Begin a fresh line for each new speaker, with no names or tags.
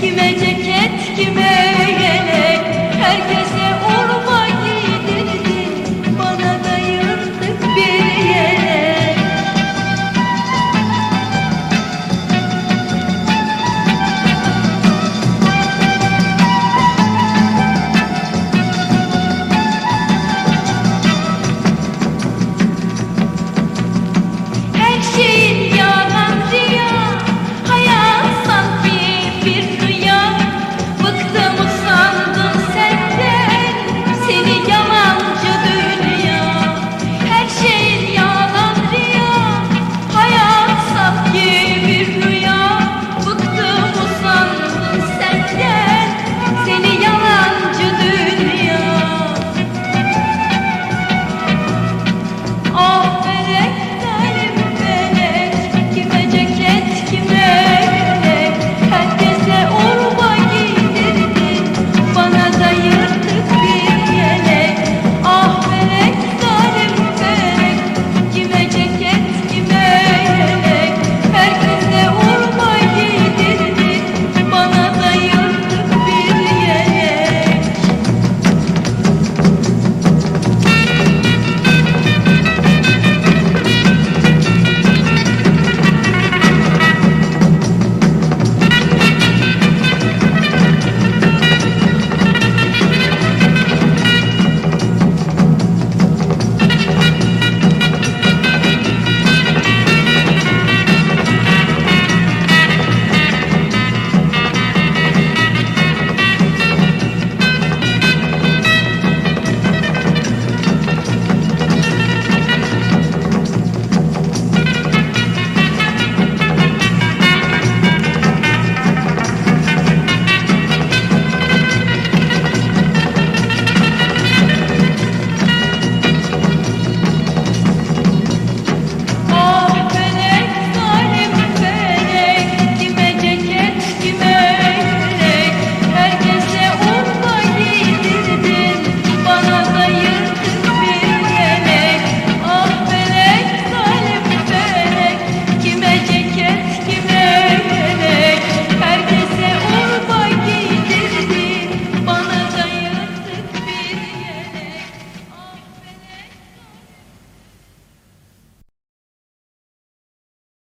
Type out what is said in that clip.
gibi ceket gibi